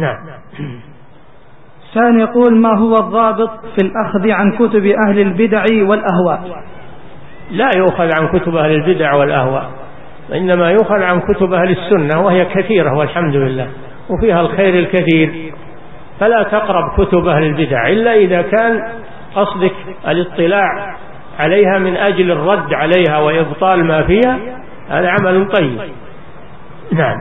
نعم. سان يقول ما هو الضابط في الأخذ عن كتب أهل البدع والأهواء؟ لا يؤخذ عن كتب أهل البدع والأهواء وإنما يؤخذ عن كتب أهل السنة وهي كثيرة والحمد لله وفيها الخير الكثير. فلا تقرب كتب أهل البدع إلا إذا كان قصدك الاطلاع عليها من أجل الرد عليها وإبطال ما فيها هذا عمل طيب. نعم.